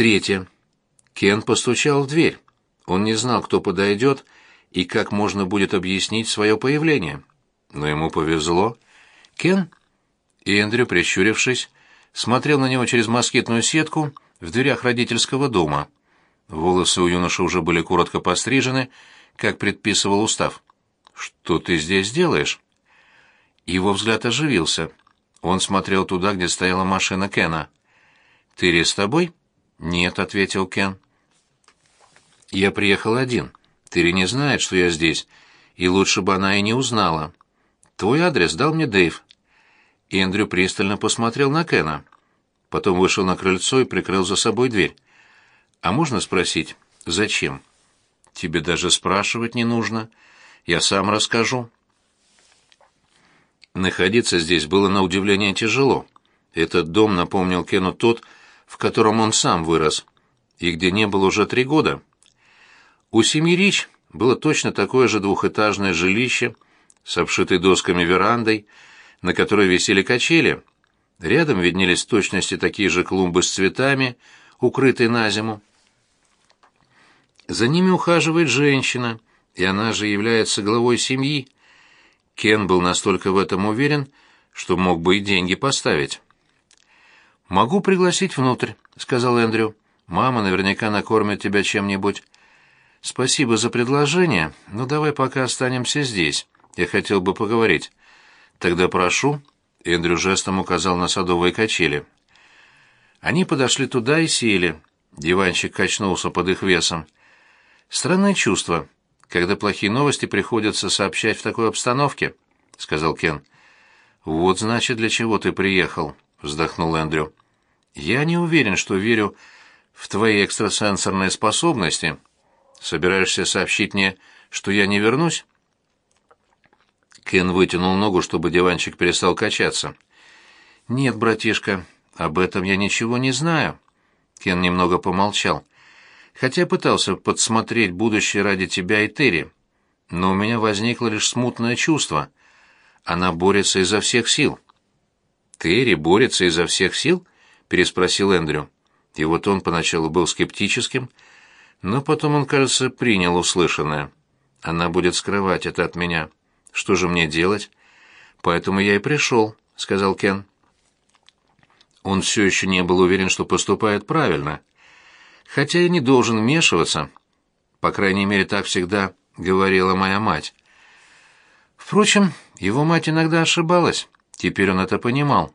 Третье. Кен постучал в дверь. Он не знал, кто подойдет и как можно будет объяснить свое появление. Но ему повезло. «Кен?» И Эндрю, прищурившись, смотрел на него через москитную сетку в дверях родительского дома. Волосы у юноши уже были коротко пострижены, как предписывал устав. «Что ты здесь делаешь?» Его взгляд оживился. Он смотрел туда, где стояла машина Кена. «Терри с тобой?» «Нет», — ответил Кен. «Я приехал один. Терри не знает, что я здесь, и лучше бы она и не узнала. Твой адрес дал мне Дэйв». Эндрю пристально посмотрел на Кена. Потом вышел на крыльцо и прикрыл за собой дверь. «А можно спросить, зачем?» «Тебе даже спрашивать не нужно. Я сам расскажу». Находиться здесь было на удивление тяжело. Этот дом напомнил Кену тот, в котором он сам вырос, и где не был уже три года. У семьи Рич было точно такое же двухэтажное жилище с обшитой досками верандой, на которой висели качели. Рядом виднелись точности такие же клумбы с цветами, укрытые на зиму. За ними ухаживает женщина, и она же является главой семьи. Кен был настолько в этом уверен, что мог бы и деньги поставить. «Могу пригласить внутрь», — сказал Эндрю. «Мама наверняка накормит тебя чем-нибудь». «Спасибо за предложение, но давай пока останемся здесь. Я хотел бы поговорить». «Тогда прошу», — Эндрю жестом указал на садовые качели. Они подошли туда и сели. Диванчик качнулся под их весом. Странное чувство когда плохие новости приходится сообщать в такой обстановке», — сказал Кен. «Вот, значит, для чего ты приехал», — вздохнул Эндрю. «Я не уверен, что верю в твои экстрасенсорные способности. Собираешься сообщить мне, что я не вернусь?» Кен вытянул ногу, чтобы диванчик перестал качаться. «Нет, братишка, об этом я ничего не знаю». Кен немного помолчал хотя пытался подсмотреть будущее ради тебя и Терри. Но у меня возникло лишь смутное чувство. Она борется изо всех сил. «Терри борется изо всех сил?» — переспросил Эндрю. И вот он поначалу был скептическим, но потом он, кажется, принял услышанное. Она будет скрывать это от меня. Что же мне делать? Поэтому я и пришел, — сказал Кен. Он все еще не был уверен, что поступает правильно хотя и не должен вмешиваться. По крайней мере, так всегда говорила моя мать. Впрочем, его мать иногда ошибалась, теперь он это понимал.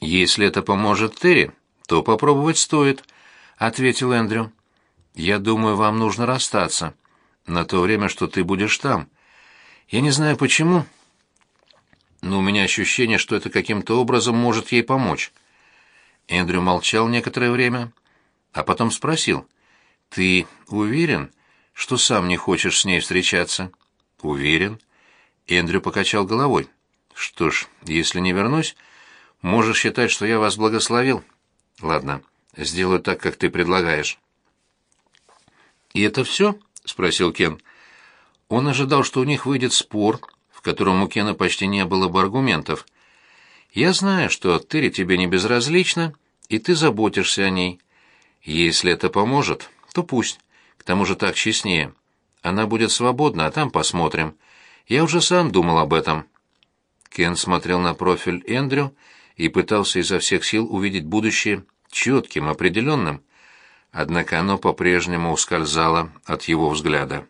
«Если это поможет Терри, то попробовать стоит», — ответил Эндрю. «Я думаю, вам нужно расстаться, на то время, что ты будешь там. Я не знаю почему, но у меня ощущение, что это каким-то образом может ей помочь». Эндрю молчал некоторое время, — а потом спросил, «Ты уверен, что сам не хочешь с ней встречаться?» «Уверен». Эндрю покачал головой. «Что ж, если не вернусь, можешь считать, что я вас благословил. Ладно, сделаю так, как ты предлагаешь». «И это все?» — спросил Кен. Он ожидал, что у них выйдет спор, в котором у Кена почти не было бы аргументов. «Я знаю, что Терри тебе не безразлична, и ты заботишься о ней. Если это поможет, то пусть. К тому же так честнее. Она будет свободна, а там посмотрим. Я уже сам думал об этом. Кен смотрел на профиль Эндрю и пытался изо всех сил увидеть будущее четким, определенным. Однако оно по-прежнему ускользало от его взгляда.